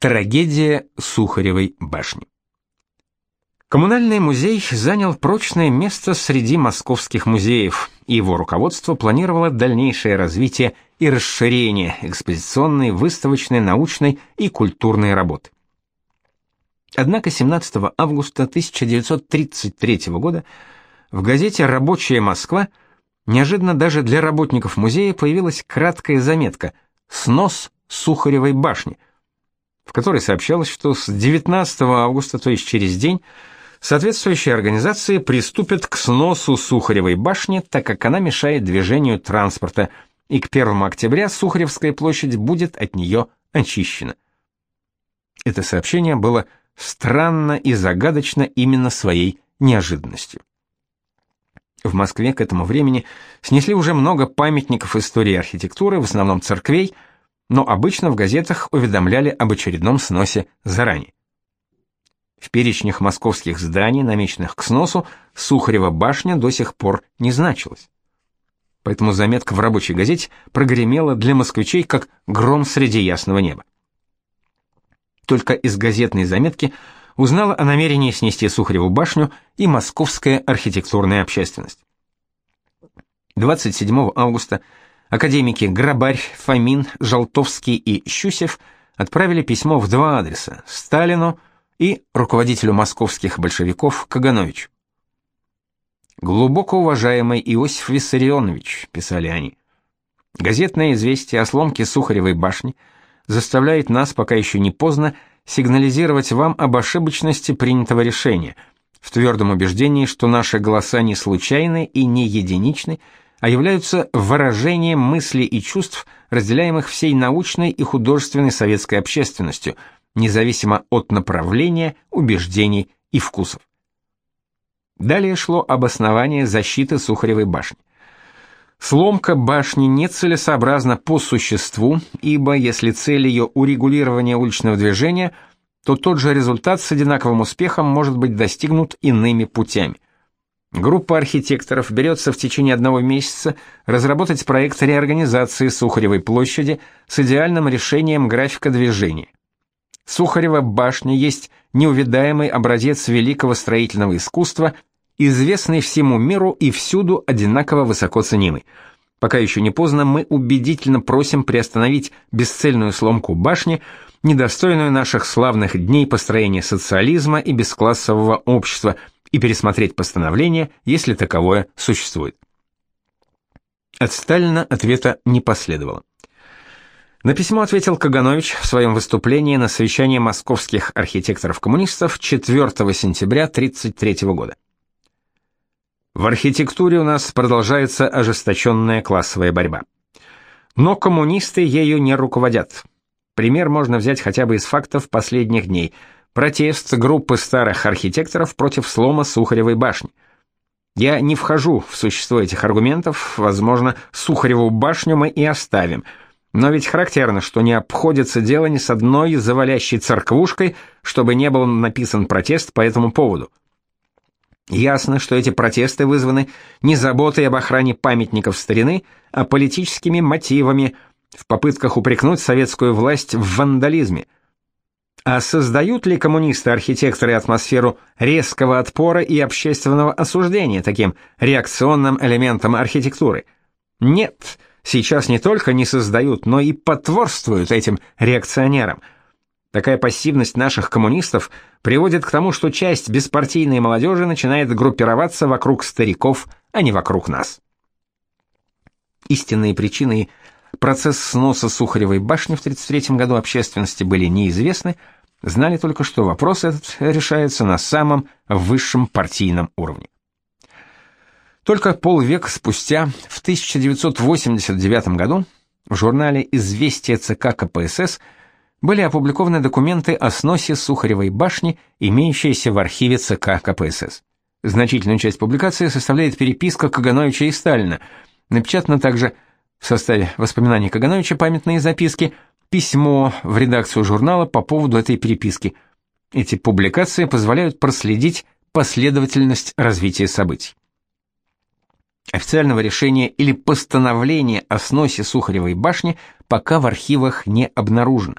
Трагедия Сухаревой башни. Коммунальный музей занял прочное место среди московских музеев, и его руководство планировало дальнейшее развитие и расширение экспозиционной, выставочной, научной и культурной работы. Однако 17 августа 1933 года в газете «Рабочая Москва» неожиданно даже для работников музея появилась краткая заметка «Снос Сухаревой башни», в которой сообщалось, что с 19 августа, то есть через день, Соответствующие организации приступят к сносу Сухаревой башни, так как она мешает движению транспорта, и к 1 октября Сухаревская площадь будет от нее очищена. Это сообщение было странно и загадочно именно своей неожиданностью. В Москве к этому времени снесли уже много памятников истории архитектуры, в основном церквей, но обычно в газетах уведомляли об очередном сносе заранее. В перечнях московских зданий, намеченных к сносу, Сухарева башня до сих пор не значилась. Поэтому заметка в рабочей газете прогремела для москвичей как гром среди ясного неба. Только из газетной заметки узнала о намерении снести Сухареву башню и московская архитектурная общественность. 27 августа академики Грабарь, Фомин, Жалтовский и Щусев отправили письмо в два адреса: Сталину и руководителю московских большевиков Кагановичу. «Глубоко уважаемый Иосиф Виссарионович», — писали они, — «газетное известие о сломке Сухаревой башни заставляет нас, пока еще не поздно, сигнализировать вам об ошибочности принятого решения, в твердом убеждении, что наши голоса не случайны и не единичны, а являются выражением мыслей и чувств, разделяемых всей научной и художественной советской общественностью — независимо от направления, убеждений и вкусов. Далее шло обоснование защиты Сухаревой башни. Сломка башни нецелесообразна по существу, ибо если цель ее урегулирование уличного движения, то тот же результат с одинаковым успехом может быть достигнут иными путями. Группа архитекторов берется в течение одного месяца разработать проект реорганизации Сухаревой площади с идеальным решением графика движения. Сухарева башня есть неувидаемый образец великого строительного искусства, известный всему миру и всюду одинаково высоко ценимый. Пока еще не поздно, мы убедительно просим приостановить бесцельную сломку башни, недостойную наших славных дней построения социализма и бесклассового общества, и пересмотреть постановление, если таковое существует. От Сталина ответа не последовало. На письмо ответил Каганович в своем выступлении на совещании московских архитекторов-коммунистов 4 сентября 1933 года. В архитектуре у нас продолжается ожесточенная классовая борьба. Но коммунисты ею не руководят. Пример можно взять хотя бы из фактов последних дней. Протест группы старых архитекторов против слома Сухаревой башни. Я не вхожу в существо этих аргументов, возможно, Сухареву башню мы и оставим – но ведь характерно, что не обходится дело ни с одной завалящей церквушкой, чтобы не был написан протест по этому поводу. Ясно, что эти протесты вызваны не заботой об охране памятников старины, а политическими мотивами в попытках упрекнуть советскую власть в вандализме. А создают ли коммунисты-архитекторы атмосферу резкого отпора и общественного осуждения таким реакционным элементом архитектуры? Нет. Сейчас не только не создают, но и потворствуют этим реакционерам. Такая пассивность наших коммунистов приводит к тому, что часть беспартийной молодежи начинает группироваться вокруг стариков, а не вокруг нас. Истинные причины процесс сноса Сухаревой башни в 1933 году общественности были неизвестны, знали только, что вопрос этот решается на самом высшем партийном уровне. Только полвека спустя, в 1989 году, в журнале «Известия ЦК КПСС» были опубликованы документы о сносе Сухаревой башни, имеющиеся в архиве ЦК КПСС. Значительную часть публикации составляет переписка Кагановича и Сталина. Напечатано также в составе воспоминаний Кагановича памятные записки, письмо в редакцию журнала по поводу этой переписки. Эти публикации позволяют проследить последовательность развития событий. Официального решения или постановления о сносе Сухаревой башни пока в архивах не обнаружено.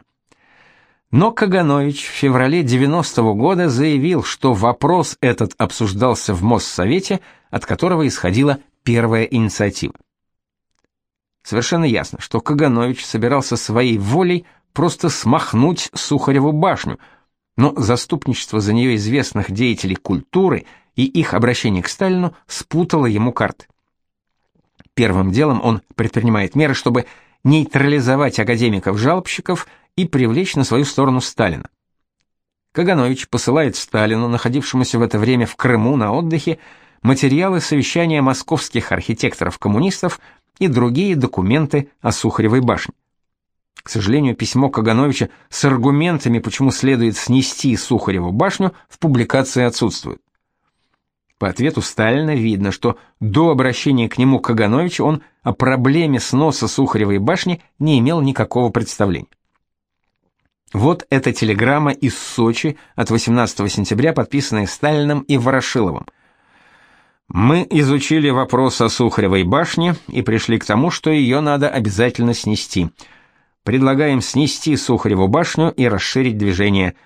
Но Каганович в феврале 90-го года заявил, что вопрос этот обсуждался в Моссовете, от которого исходила первая инициатива. Совершенно ясно, что Каганович собирался своей волей просто смахнуть Сухареву башню, но заступничество за нее известных деятелей культуры и их обращение к Сталину спутало ему карты. Первым делом он предпринимает меры, чтобы нейтрализовать академиков-жалобщиков и привлечь на свою сторону Сталина. Каганович посылает Сталину, находившемуся в это время в Крыму на отдыхе, материалы совещания московских архитекторов-коммунистов и другие документы о Сухаревой башне. К сожалению, письмо Кагановича с аргументами, почему следует снести Сухареву башню, в публикации отсутствует. По ответу Сталина видно, что до обращения к нему Кагановича он о проблеме сноса Сухаревой башни не имел никакого представления. Вот эта телеграмма из Сочи от 18 сентября, подписанная Сталиным и Ворошиловым. Мы изучили вопрос о Сухаревой башне и пришли к тому, что ее надо обязательно снести. Предлагаем снести Сухареву башню и расширить движение –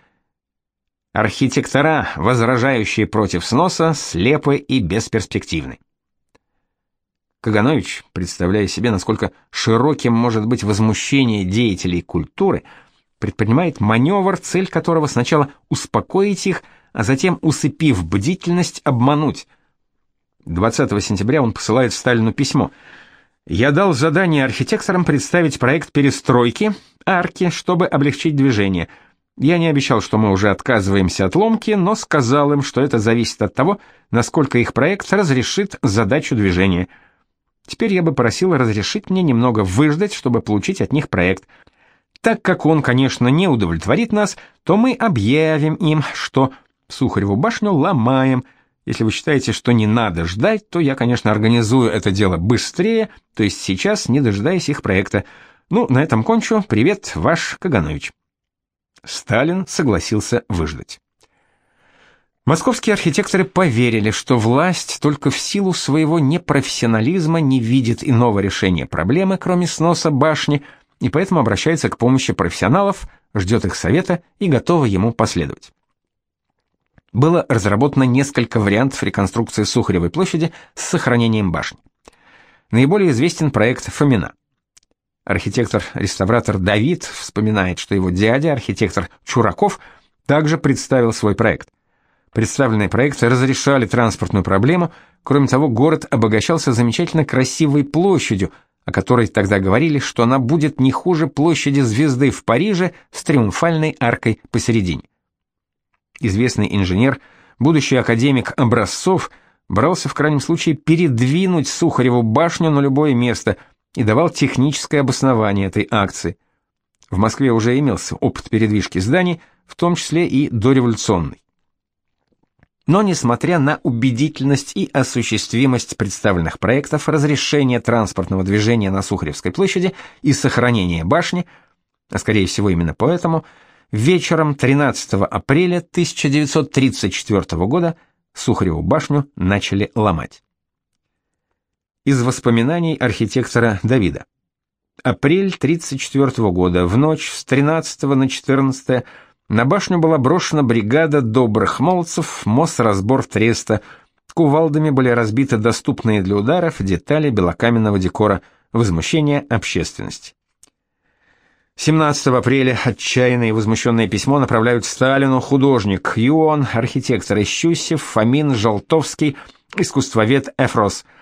Архитектора, возражающие против сноса, слепы и бесперспективны. Каганович, представляя себе, насколько широким может быть возмущение деятелей культуры, предпринимает маневр, цель которого сначала успокоить их, а затем, усыпив бдительность, обмануть. 20 сентября он посылает Сталину письмо. «Я дал задание архитекторам представить проект перестройки, арки, чтобы облегчить движение». Я не обещал, что мы уже отказываемся от ломки, но сказал им, что это зависит от того, насколько их проект разрешит задачу движения. Теперь я бы просил разрешить мне немного выждать, чтобы получить от них проект. Так как он, конечно, не удовлетворит нас, то мы объявим им, что Сухареву башню ломаем. Если вы считаете, что не надо ждать, то я, конечно, организую это дело быстрее, то есть сейчас, не дожидаясь их проекта. Ну, на этом кончу. Привет, ваш Каганович. Сталин согласился выждать. Московские архитекторы поверили, что власть только в силу своего непрофессионализма не видит иного решения проблемы, кроме сноса башни, и поэтому обращается к помощи профессионалов, ждет их совета и готова ему последовать. Было разработано несколько вариантов реконструкции Сухаревой площади с сохранением башни. Наиболее известен проект Фомина – Архитектор-реставратор Давид вспоминает, что его дядя, архитектор Чураков, также представил свой проект. Представленные проекты разрешали транспортную проблему, кроме того, город обогащался замечательно красивой площадью, о которой тогда говорили, что она будет не хуже площади Звезды в Париже с триумфальной аркой посередине. Известный инженер, будущий академик Образцов, брался в крайнем случае передвинуть Сухареву башню на любое место – и давал техническое обоснование этой акции. В Москве уже имелся опыт передвижки зданий, в том числе и дореволюционный. Но несмотря на убедительность и осуществимость представленных проектов разрешения транспортного движения на Сухаревской площади и сохранения башни, а скорее всего именно поэтому, вечером 13 апреля 1934 года Сухареву башню начали ломать из воспоминаний архитектора Давида. Апрель 34 года, в ночь с 13 на 14 на башню была брошена бригада добрых молодцев, Мосразбор Треста, кувалдами были разбиты доступные для ударов детали белокаменного декора, возмущение общественности. 17 апреля отчаянное и возмущенное письмо направляют Сталину художник Юон, архитектор Ищусев, Фомин, Жолтовский, искусствовед Эфрос –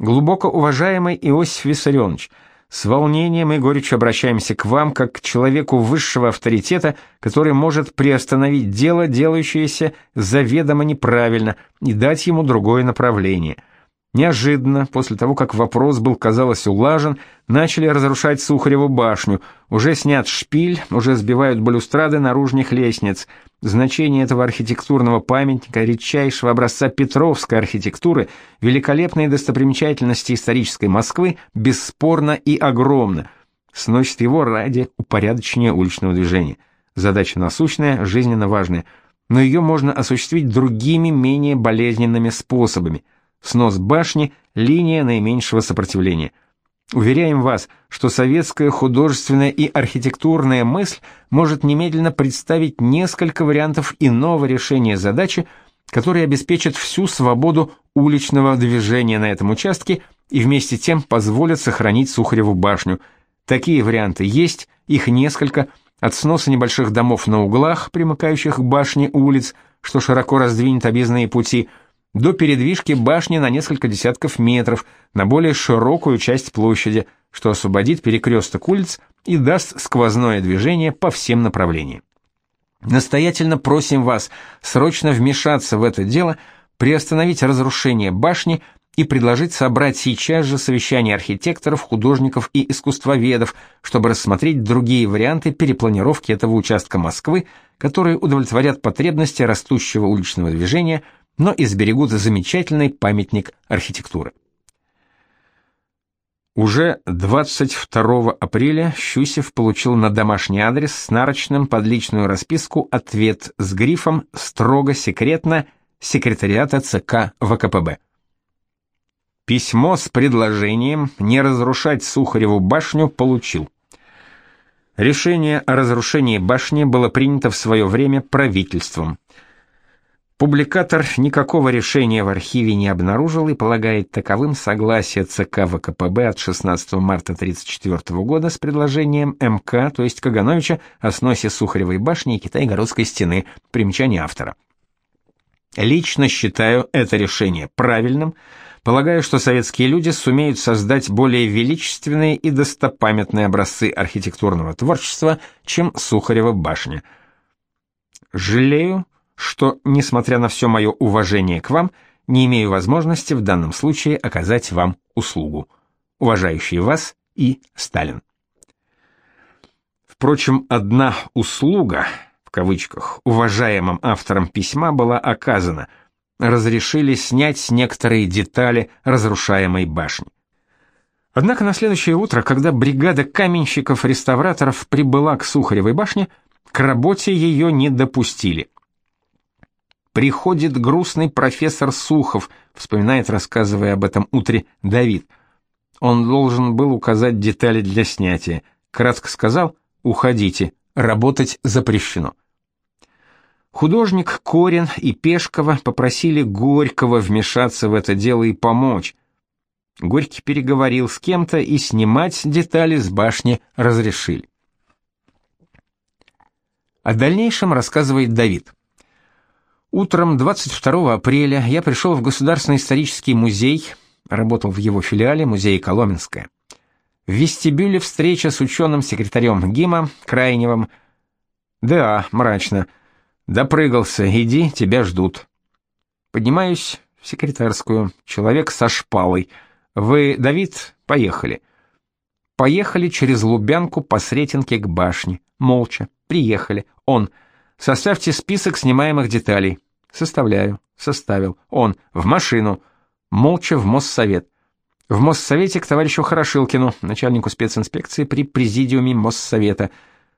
Глубоко уважаемый Иосиф Виссарионович, с волнением и горечью обращаемся к вам как к человеку высшего авторитета, который может приостановить дело, делающееся заведомо неправильно, и дать ему другое направление – Неожиданно, после того, как вопрос был, казалось, улажен, начали разрушать Сухареву башню. Уже снят шпиль, уже сбивают балюстрады наружных лестниц. Значение этого архитектурного памятника, редчайшего образца петровской архитектуры, великолепные достопримечательности исторической Москвы, бесспорно и огромно. Сносит его ради упорядочения уличного движения. Задача насущная, жизненно важная, но ее можно осуществить другими, менее болезненными способами – снос башни, линия наименьшего сопротивления. Уверяем вас, что советская художественная и архитектурная мысль может немедленно представить несколько вариантов иного решения задачи, которые обеспечат всю свободу уличного движения на этом участке и вместе тем позволят сохранить Сухареву башню. Такие варианты есть, их несколько, от сноса небольших домов на углах, примыкающих к башне улиц, что широко раздвинет объездные пути – до передвижки башни на несколько десятков метров на более широкую часть площади, что освободит перекресток улиц и даст сквозное движение по всем направлениям. Настоятельно просим вас срочно вмешаться в это дело, приостановить разрушение башни и предложить собрать сейчас же совещание архитекторов, художников и искусствоведов, чтобы рассмотреть другие варианты перепланировки этого участка Москвы, которые удовлетворят потребности растущего уличного движения – но и сберегут замечательный памятник архитектуры. Уже 22 апреля Щусев получил на домашний адрес с нарочным под личную расписку ответ с грифом «Строго секретно» секретариата ЦК ВКПБ. Письмо с предложением не разрушать Сухареву башню получил. Решение о разрушении башни было принято в свое время правительством. Публикатор никакого решения в архиве не обнаружил и полагает таковым согласие ЦК ВКПБ от 16 марта 1934 года с предложением МК, то есть Кагановича, о сносе Сухаревой башни и Китай-Городской стены, примечание автора. Лично считаю это решение правильным, полагаю, что советские люди сумеют создать более величественные и достопамятные образцы архитектурного творчества, чем Сухарева башня. Жалею, что, несмотря на все мое уважение к вам, не имею возможности в данном случае оказать вам услугу. Уважающий вас и Сталин. Впрочем, одна услуга, в кавычках, уважаемым автором письма была оказана. Разрешили снять некоторые детали разрушаемой башни. Однако на следующее утро, когда бригада каменщиков-реставраторов прибыла к Сухаревой башне, к работе ее не допустили приходит грустный профессор Сухов, вспоминает, рассказывая об этом утре Давид. Он должен был указать детали для снятия. Кратко сказал: "Уходите, работать запрещено". Художник Корин и Пешкова попросили Горького вмешаться в это дело и помочь. Горький переговорил с кем-то и снимать детали с башни разрешили. О дальнейшем рассказывает Давид. Утром 22 апреля я пришел в Государственный исторический музей, работал в его филиале музея Коломенское. В вестибюле встреча с ученым-секретарем ГИМа Крайневым. Да, мрачно. Допрыгался, иди, тебя ждут. Поднимаюсь в секретарскую. Человек со шпалой. Вы, Давид, поехали. Поехали через Лубянку по Сретенке к башне. Молча. Приехали. Он. Составьте список снимаемых деталей. Составляю. Составил. Он. В машину. Молча в Моссовет. В Моссовете к товарищу Хорошилкину, начальнику специнспекции при президиуме Моссовета.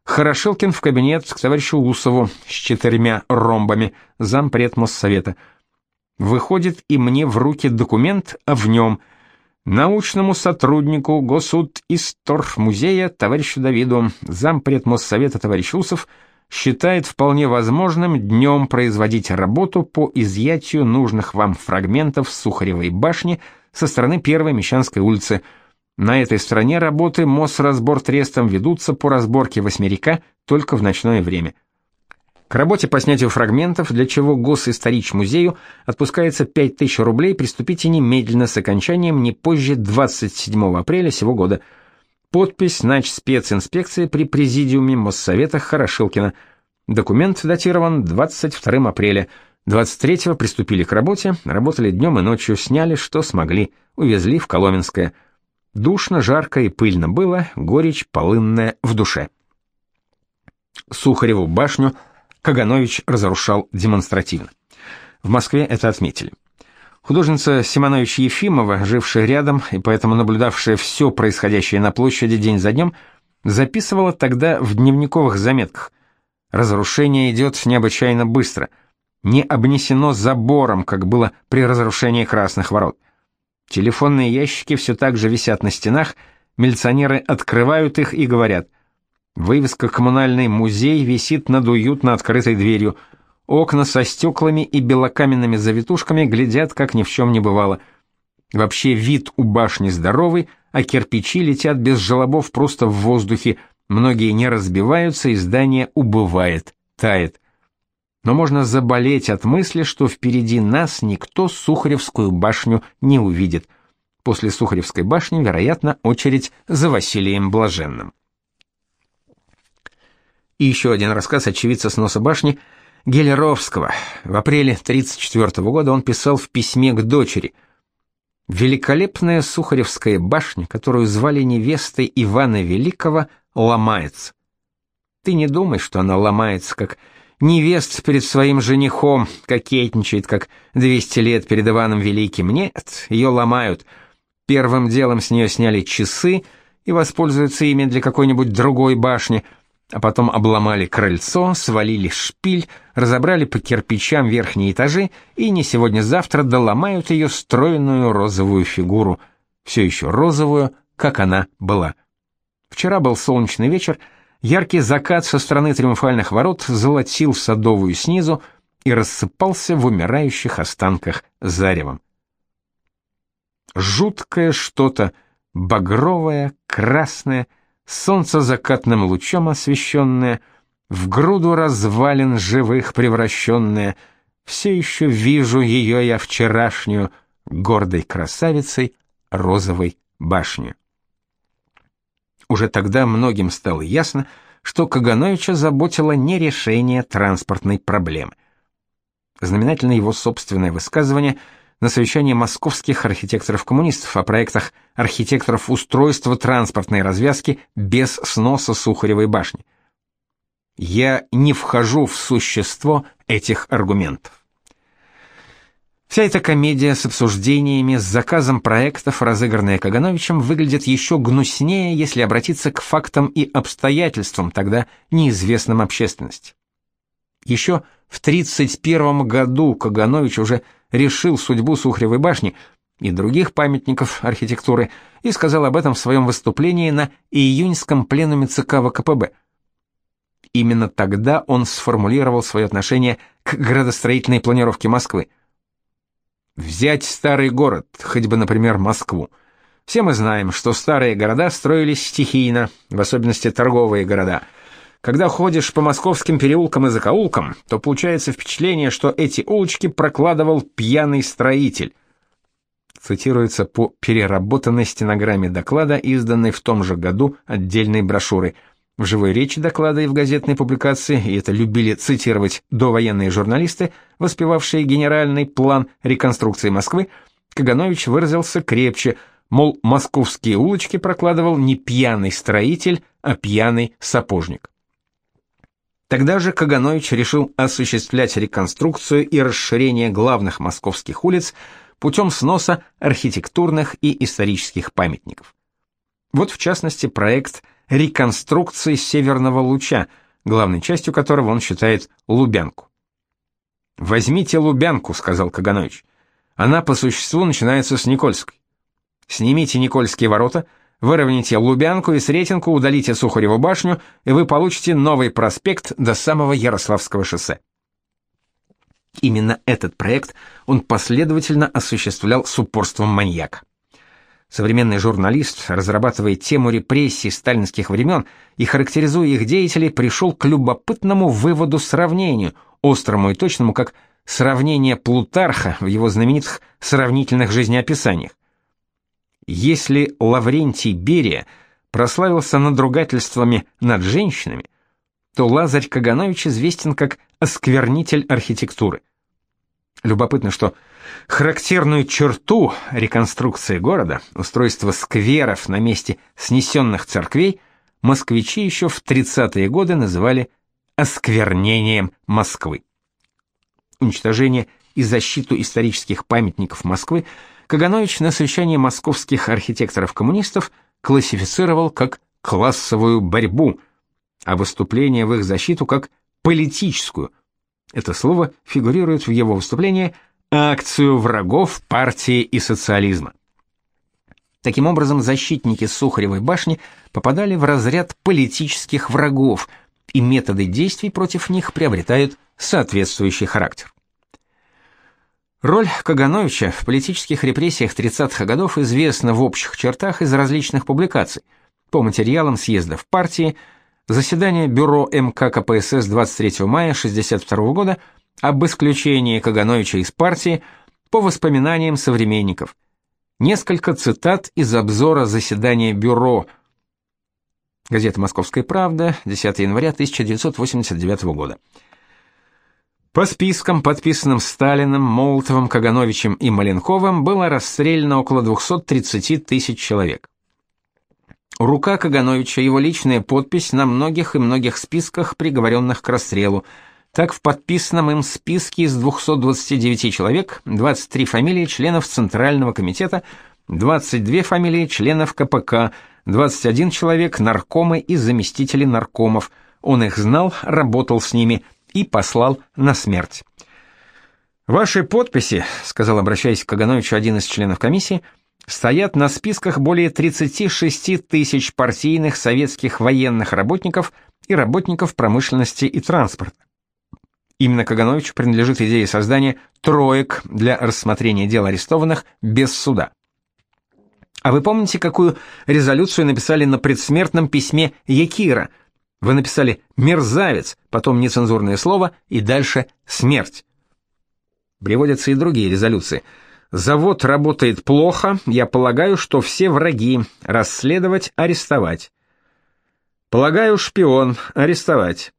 Хорошилкин в кабинет к товарищу Усову с четырьмя ромбами, зампред Моссовета. Выходит и мне в руки документ, а в нем научному сотруднику Госуд Исторг музея товарищу Давиду, зампред Моссовета товарищ Усов, считает вполне возможным днем производить работу по изъятию нужных вам фрагментов Сухаревой башни со стороны Первой Мещанской улицы. На этой стороне работы Мосразбор трестом ведутся по разборке восьмерика только в ночное время. К работе по снятию фрагментов, для чего Госисторич-музею отпускается 5000 рублей, приступите немедленно с окончанием не позже 27 апреля сего года – Подпись нач специнспекции при президиуме Моссовета Хорошилкина. Документ датирован 22 апреля. 23-го приступили к работе, работали днем и ночью, сняли, что смогли, увезли в Коломенское. Душно, жарко и пыльно было, горечь полынная в душе. Сухареву башню Каганович разрушал демонстративно. В Москве это отметили. Художница Симонович Ефимова, жившая рядом и поэтому наблюдавшая все происходящее на площади день за днем, записывала тогда в дневниковых заметках. Разрушение идет необычайно быстро. Не обнесено забором, как было при разрушении Красных ворот. Телефонные ящики все так же висят на стенах, Милиционеры открывают их и говорят: Вывеска «Коммунальный музей» висит над уютно открытой дверью. Окна со стеклами и белокаменными завитушками глядят, как ни в чем не бывало. Вообще вид у башни здоровый, а кирпичи летят без желобов просто в воздухе, многие не разбиваются, и здание убывает, тает. Но можно заболеть от мысли, что впереди нас никто Сухаревскую башню не увидит. После Сухаревской башни, вероятно, очередь за Василием Блаженным. И еще один рассказ очевидца сноса башни Гелеровского. В апреле 1934 года он писал в письме к дочери «Великолепная Сухаревская башня, которую звали невестой Ивана Великого, ломается. Ты не думай, что она ломается, как невест перед своим женихом, кокетничает, как 200 лет перед Иваном Великим. Нет, ее ломают. Первым делом с нее сняли часы и воспользуются ими для какой-нибудь другой башни – а потом обломали крыльцо, свалили шпиль, разобрали по кирпичам верхние этажи и не сегодня-завтра доломают ее стройную розовую фигуру, все еще розовую, как она была. Вчера был солнечный вечер, яркий закат со стороны триумфальных ворот золотил садовую снизу и рассыпался в умирающих останках заревом. Жуткое что-то, багровое, красное, солнце закатным лучом освещенное, в груду развалин живых превращенное, все еще вижу ее я вчерашнюю, гордой красавицей розовой башни. Уже тогда многим стало ясно, что Кагановича заботило не решение транспортной проблемы. Знаменательно его собственное высказывание – на совещании московских архитекторов-коммунистов о проектах архитекторов устройства транспортной развязки без сноса Сухаревой башни. Я не вхожу в существо этих аргументов. Вся эта комедия с обсуждениями, с заказом проектов, разыгранная Кагановичем, выглядит еще гнуснее, если обратиться к фактам и обстоятельствам, тогда неизвестным общественности. Еще в 1931 году Каганович уже решил судьбу Сухаревой башни и других памятников архитектуры и сказал об этом в своем выступлении на июньском пленуме ЦК ВКПБ. Именно тогда он сформулировал свое отношение к градостроительной планировке Москвы. Взять старый город, хоть бы, например, Москву. Все мы знаем, что старые города строились стихийно, в особенности торговые города – когда ходишь по московским переулкам и закоулкам, то получается впечатление, что эти улочки прокладывал пьяный строитель. Цитируется по переработанной стенограмме доклада, изданной в том же году отдельной брошюры. В живой речи доклада и в газетной публикации, и это любили цитировать довоенные журналисты, воспевавшие генеральный план реконструкции Москвы, Каганович выразился крепче, мол, московские улочки прокладывал не пьяный строитель, а пьяный сапожник. Тогда же Каганович решил осуществлять реконструкцию и расширение главных московских улиц путем сноса архитектурных и исторических памятников. Вот в частности проект реконструкции Северного луча, главной частью которого он считает Лубянку. «Возьмите Лубянку», — сказал Каганович. «Она по существу начинается с Никольской. Снимите Никольские ворота, Выровняйте Лубянку и Сретенку, удалите Сухареву башню, и вы получите новый проспект до самого Ярославского шоссе. Именно этот проект он последовательно осуществлял с упорством маньяка. Современный журналист, разрабатывая тему репрессий сталинских времен и характеризуя их деятелей, пришел к любопытному выводу сравнению, острому и точному, как сравнение Плутарха в его знаменитых сравнительных жизнеописаниях. Если Лаврентий Берия прославился надругательствами над женщинами, то Лазарь Каганович известен как осквернитель архитектуры. Любопытно, что характерную черту реконструкции города, устройство скверов на месте снесенных церквей, москвичи еще в 30-е годы называли осквернением Москвы. Уничтожение и защиту исторических памятников Москвы – Каганович на совещании московских архитекторов-коммунистов классифицировал как классовую борьбу, а выступление в их защиту как политическую. Это слово фигурирует в его выступлении акцию врагов партии и социализма. Таким образом, защитники Сухаревой башни попадали в разряд политических врагов, и методы действий против них приобретают соответствующий характер. Роль Кагановича в политических репрессиях 30-х годов известна в общих чертах из различных публикаций. По материалам съездов партии, заседания бюро МК КПСС 23 мая 1962 года об исключении Кагановича из партии, по воспоминаниям современников – Несколько цитат из обзора заседания бюро. Газета «Московская правда», 10 января 1989 года. По спискам, подписанным Сталиным, Молотовым, Кагановичем и Маленковым, было расстреляно около 230 тысяч человек. Рука Кагановича, его личная подпись на многих и многих списках приговоренных к расстрелу – так в подписанном им списке из 229 человек 23 фамилии членов Центрального комитета, 22 фамилии членов КПК, 21 человек наркомы и заместители наркомов. Он их знал, работал с ними и послал на смерть. Ваши подписи, сказал, обращаясь к Кагановичу один из членов комиссии, стоят на списках более 36 тысяч партийных советских военных работников и работников промышленности и транспорта. Именно Кагановичу принадлежит идея создания троек для рассмотрения дел арестованных без суда. А вы помните, какую резолюцию написали на предсмертном письме Якира? Вы написали «мерзавец», потом нецензурное слово и дальше «смерть». Приводятся и другие резолюции. «Завод работает плохо, я полагаю, что все враги. Расследовать, арестовать». «Полагаю, шпион, арестовать».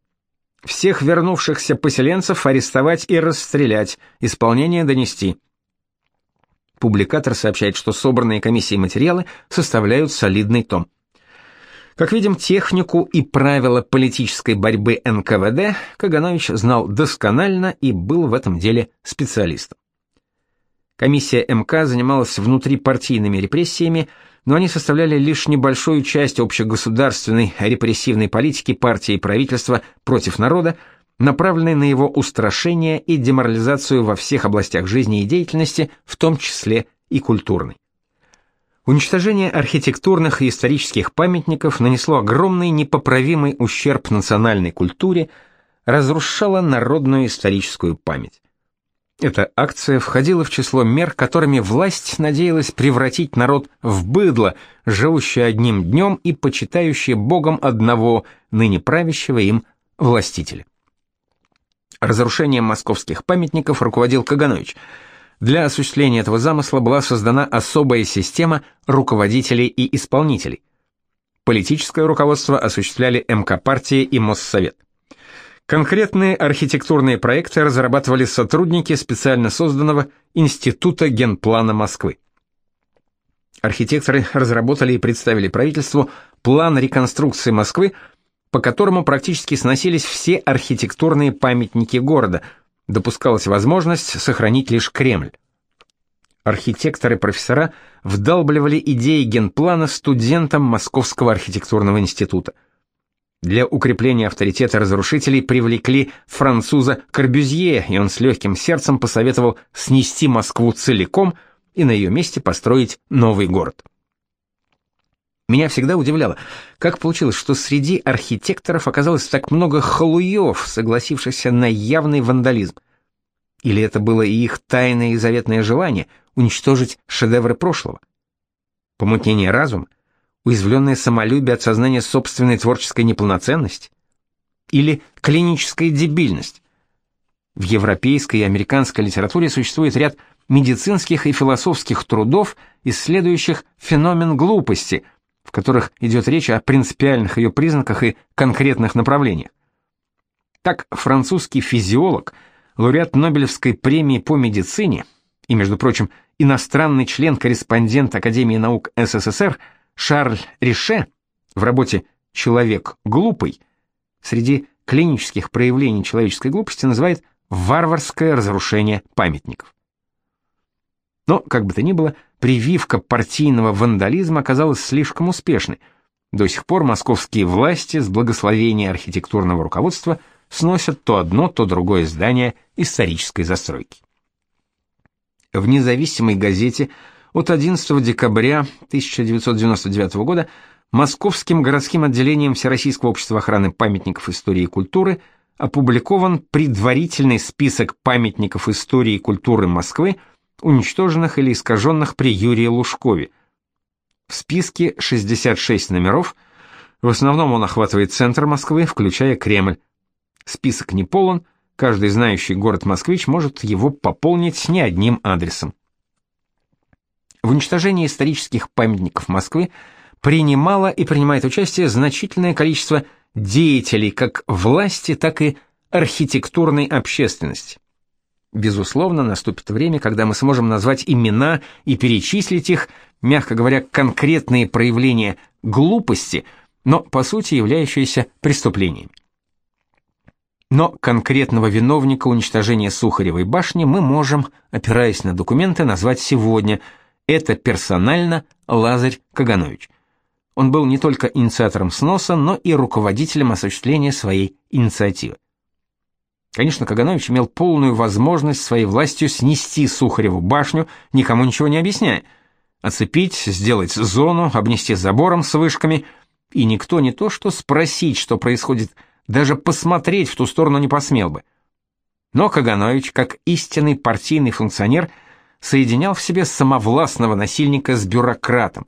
Всех вернувшихся поселенцев арестовать и расстрелять, исполнение донести. Публикатор сообщает, что собранные комиссией материалы составляют солидный том. Как видим, технику и правила политической борьбы НКВД Каганович знал досконально и был в этом деле специалистом. Комиссия МК занималась внутрипартийными репрессиями, но они составляли лишь небольшую часть общегосударственной репрессивной политики партии и правительства против народа, направленной на его устрашение и деморализацию во всех областях жизни и деятельности, в том числе и культурной. Уничтожение архитектурных и исторических памятников нанесло огромный непоправимый ущерб национальной культуре, разрушало народную историческую память. Эта акция входила в число мер, которыми власть надеялась превратить народ в быдло, живущее одним днем и почитающее Богом одного, ныне правящего им властителя. Разрушением московских памятников руководил Каганович. Для осуществления этого замысла была создана особая система руководителей и исполнителей. Политическое руководство осуществляли МК партии и Моссовет. Конкретные архитектурные проекты разрабатывали сотрудники специально созданного Института генплана Москвы. Архитекторы разработали и представили правительству план реконструкции Москвы, по которому практически сносились все архитектурные памятники города, допускалась возможность сохранить лишь Кремль. Архитекторы-профессора вдалбливали идеи генплана студентам Московского архитектурного института – для укрепления авторитета разрушителей привлекли француза Корбюзье, и он с легким сердцем посоветовал снести Москву целиком и на ее месте построить новый город. Меня всегда удивляло, как получилось, что среди архитекторов оказалось так много халуев, согласившихся на явный вандализм. Или это было и их тайное и заветное желание уничтожить шедевры прошлого? Помутнение разума? уязвленное самолюбие от сознания собственной творческой неполноценности? Или клиническая дебильность? В европейской и американской литературе существует ряд медицинских и философских трудов, исследующих феномен глупости, в которых идет речь о принципиальных ее признаках и конкретных направлениях. Так французский физиолог, лауреат Нобелевской премии по медицине и, между прочим, иностранный член-корреспондент Академии наук СССР – Шарль Рише в работе «Человек глупый» среди клинических проявлений человеческой глупости называет варварское разрушение памятников. Но, как бы то ни было, прививка партийного вандализма оказалась слишком успешной. До сих пор московские власти с благословения архитектурного руководства сносят то одно, то другое здание исторической застройки. В независимой газете от 11 декабря 1999 года Московским городским отделением Всероссийского общества охраны памятников истории и культуры опубликован предварительный список памятников истории и культуры Москвы, уничтоженных или искаженных при Юрии Лужкове. В списке 66 номеров, в основном он охватывает центр Москвы, включая Кремль. Список не полон, каждый знающий город москвич может его пополнить не одним адресом. В уничтожении исторических памятников Москвы принимало и принимает участие значительное количество деятелей как власти, так и архитектурной общественности. Безусловно, наступит время, когда мы сможем назвать имена и перечислить их, мягко говоря, конкретные проявления глупости, но по сути являющиеся преступлениями. Но конкретного виновника уничтожения Сухаревой башни мы можем, опираясь на документы, назвать сегодня. Это персонально Лазарь Каганович. Он был не только инициатором сноса, но и руководителем осуществления своей инициативы. Конечно, Каганович имел полную возможность своей властью снести Сухареву башню, никому ничего не объясняя. Оцепить, сделать зону, обнести забором с вышками, и никто не то что спросить, что происходит даже посмотреть в ту сторону не посмел бы. Но Каганович, как истинный партийный функционер, соединял в себе самовластного насильника с бюрократом.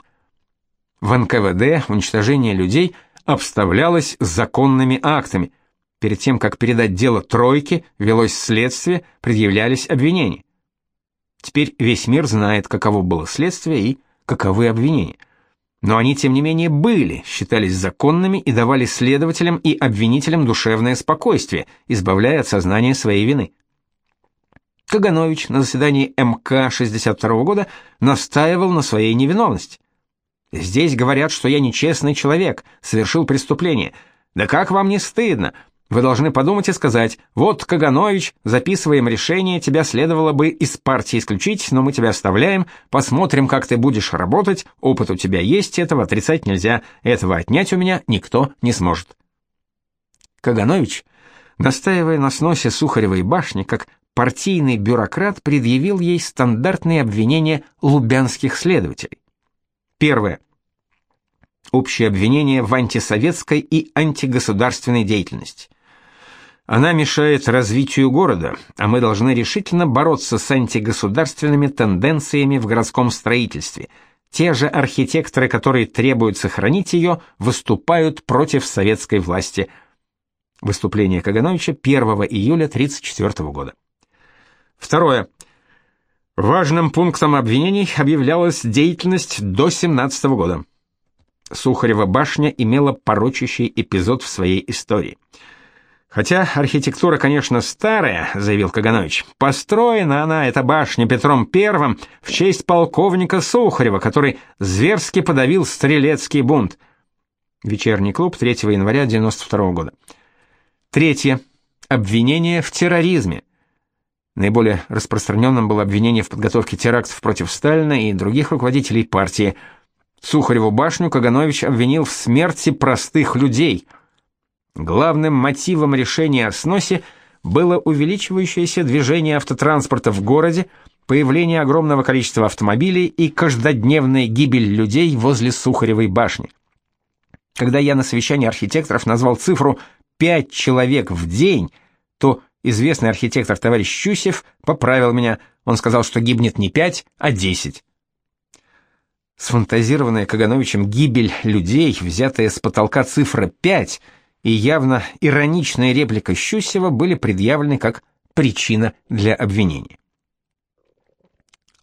В НКВД уничтожение людей обставлялось законными актами. Перед тем, как передать дело тройке, велось следствие, предъявлялись обвинения. Теперь весь мир знает, каково было следствие и каковы обвинения но они тем не менее были, считались законными и давали следователям и обвинителям душевное спокойствие, избавляя от сознания своей вины. Каганович на заседании МК 62 года настаивал на своей невиновности. Здесь говорят, что я нечестный человек, совершил преступление. Да как вам не стыдно? Вы должны подумать и сказать, вот, Каганович, записываем решение, тебя следовало бы из партии исключить, но мы тебя оставляем, посмотрим, как ты будешь работать, опыт у тебя есть, этого отрицать нельзя, этого отнять у меня никто не сможет. Каганович, настаивая на сносе Сухаревой башни, как партийный бюрократ предъявил ей стандартные обвинения лубянских следователей. Первое. Общее обвинение в антисоветской и антигосударственной деятельности. Она мешает развитию города, а мы должны решительно бороться с антигосударственными тенденциями в городском строительстве. Те же архитекторы, которые требуют сохранить ее, выступают против советской власти. Выступление Кагановича 1 июля 1934 года. Второе. Важным пунктом обвинений объявлялась деятельность до 17 года. Сухарева башня имела порочащий эпизод в своей истории – Хотя архитектура, конечно, старая, заявил Каганович. Построена она эта башня Петром I в честь полковника Сухарева, который зверски подавил стрелецкий бунт. Вечерний клуб 3 января 92 года. Третье. Обвинение в терроризме. Наиболее распространенным было обвинение в подготовке терактов против Сталина и других руководителей партии. Сухареву башню Каганович обвинил в смерти простых людей – Главным мотивом решения о сносе было увеличивающееся движение автотранспорта в городе, появление огромного количества автомобилей и каждодневная гибель людей возле Сухаревой башни. Когда я на совещании архитекторов назвал цифру «пять человек в день», то известный архитектор товарищ Щусев поправил меня. Он сказал, что гибнет не пять, а десять. Сфантазированная Кагановичем гибель людей, взятая с потолка цифра пять и явно ироничная реплика Щусева были предъявлены как причина для обвинения.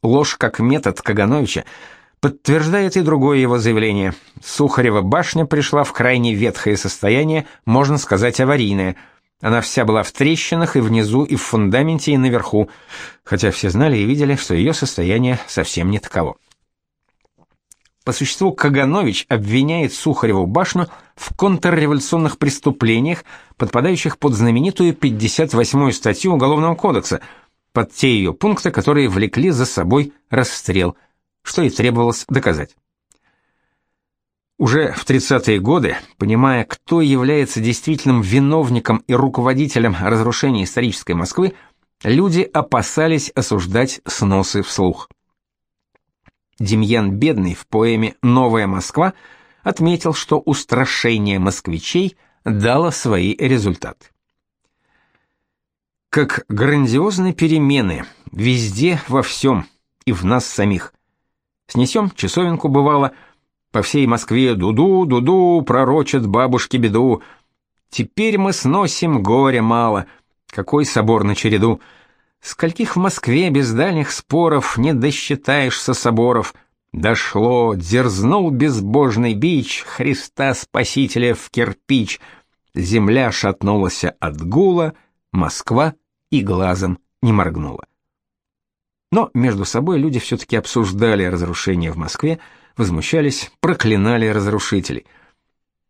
Ложь как метод Кагановича подтверждает и другое его заявление. Сухарева башня пришла в крайне ветхое состояние, можно сказать, аварийное. Она вся была в трещинах и внизу, и в фундаменте, и наверху, хотя все знали и видели, что ее состояние совсем не таково. По существу Каганович обвиняет Сухареву башню в контрреволюционных преступлениях, подпадающих под знаменитую 58-ю статью Уголовного кодекса, под те ее пункты, которые влекли за собой расстрел, что и требовалось доказать. Уже в 30-е годы, понимая, кто является действительным виновником и руководителем разрушения исторической Москвы, люди опасались осуждать сносы вслух. Демьян Бедный в поэме «Новая Москва» отметил, что устрашение москвичей дало свои результаты. Как грандиозные перемены везде, во всем, и в нас самих. Снесем часовенку бывало, по всей Москве дуду, дуду, пророчат бабушки беду. Теперь мы сносим горе мало, какой собор на череду. Скольких в Москве без дальних споров не досчитаешься соборов. Дошло, дерзнул безбожный бич Христа Спасителя в кирпич. Земля шатнулась от гула, Москва и глазом не моргнула. Но между собой люди все-таки обсуждали разрушения в Москве, возмущались, проклинали разрушителей.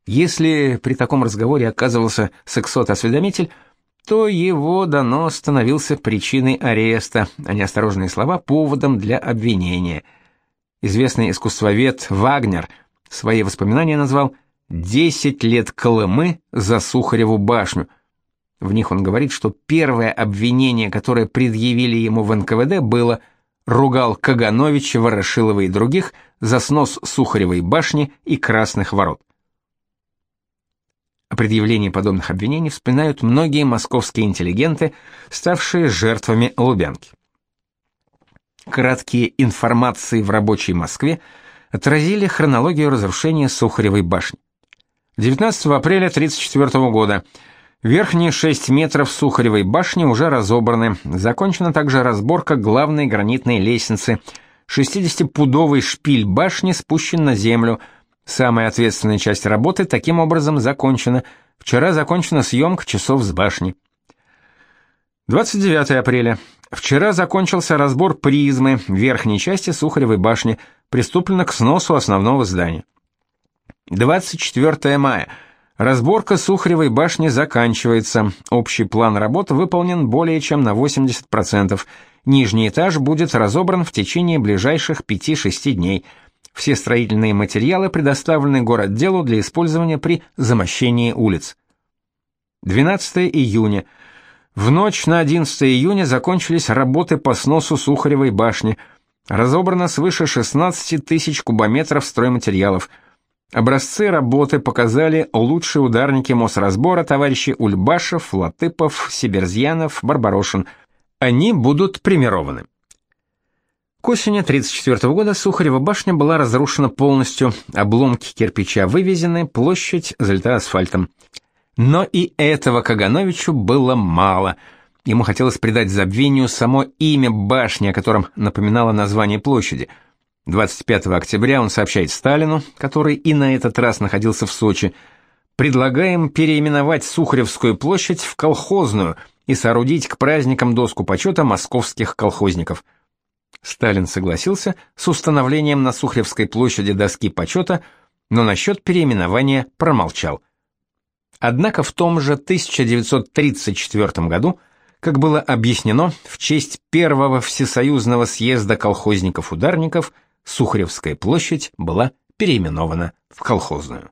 Если при таком разговоре оказывался сексот-осведомитель, то его донос становился причиной ареста, а неосторожные слова поводом для обвинения. Известный искусствовед Вагнер свои воспоминания назвал «Десять лет Колымы за Сухареву башню». В них он говорит, что первое обвинение, которое предъявили ему в НКВД, было «ругал Кагановича, Ворошилова и других за снос Сухаревой башни и Красных ворот». О предъявлении подобных обвинений вспоминают многие московские интеллигенты, ставшие жертвами Лубянки. Краткие информации в рабочей Москве отразили хронологию разрушения Сухаревой башни. 19 апреля 1934 года верхние 6 метров Сухаревой башни уже разобраны. Закончена также разборка главной гранитной лестницы. 60-пудовый шпиль башни спущен на землю – Самая ответственная часть работы таким образом закончена. Вчера закончена съемка часов с башни. 29 апреля. Вчера закончился разбор призмы верхней части Сухаревой башни, приступлено к сносу основного здания. 24 мая. Разборка Сухаревой башни заканчивается. Общий план работ выполнен более чем на 80%. Нижний этаж будет разобран в течение ближайших 5-6 дней. Все строительные материалы предоставлены городделу для использования при замощении улиц. 12 июня. В ночь на 11 июня закончились работы по сносу Сухаревой башни. Разобрано свыше 16 тысяч кубометров стройматериалов. Образцы работы показали лучшие ударники Мосразбора товарищи Ульбашев, Латыпов, Сиберзьянов, Барбарошин. Они будут премированы. К осени 1934 года Сухарева башня была разрушена полностью, обломки кирпича вывезены, площадь залита асфальтом. Но и этого Кагановичу было мало. Ему хотелось придать забвению само имя башни, о котором напоминало название площади. 25 октября он сообщает Сталину, который и на этот раз находился в Сочи, «Предлагаем переименовать Сухаревскую площадь в колхозную и соорудить к праздникам доску почета московских колхозников». Сталин согласился с установлением на Сухаревской площади доски почета, но насчет переименования промолчал. Однако в том же 1934 году, как было объяснено, в честь первого всесоюзного съезда колхозников-ударников Сухаревская площадь была переименована в колхозную.